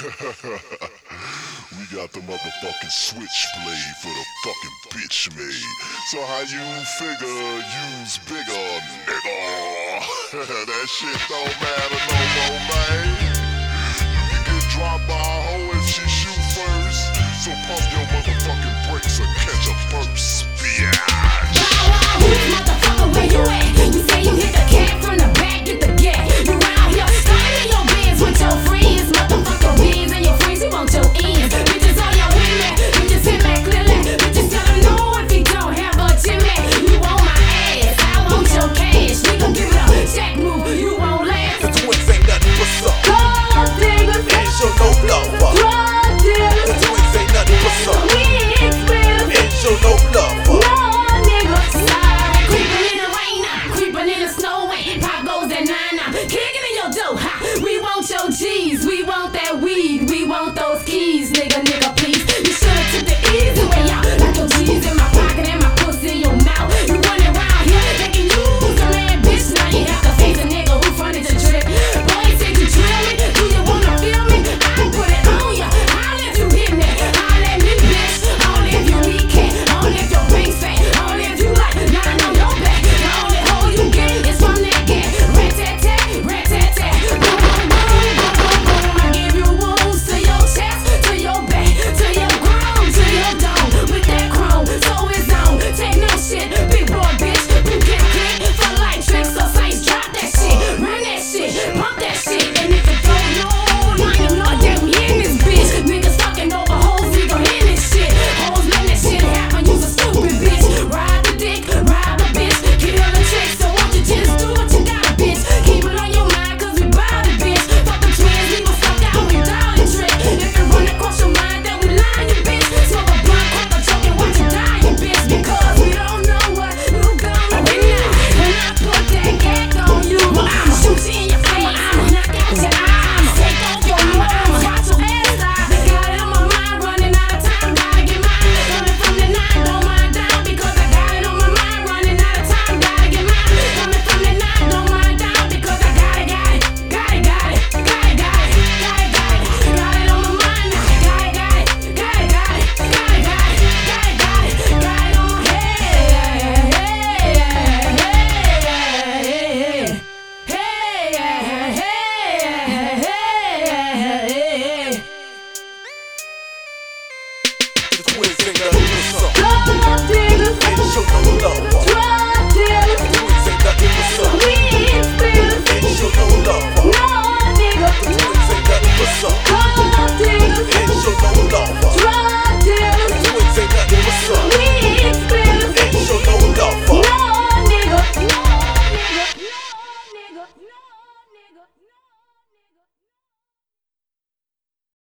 we got the motherfucking switchblade for the fucking bitch made. So how you figure use bigger, nigga? that shit don't matter no more, man. You can get dropped by a hoe if she shoot first. So pump your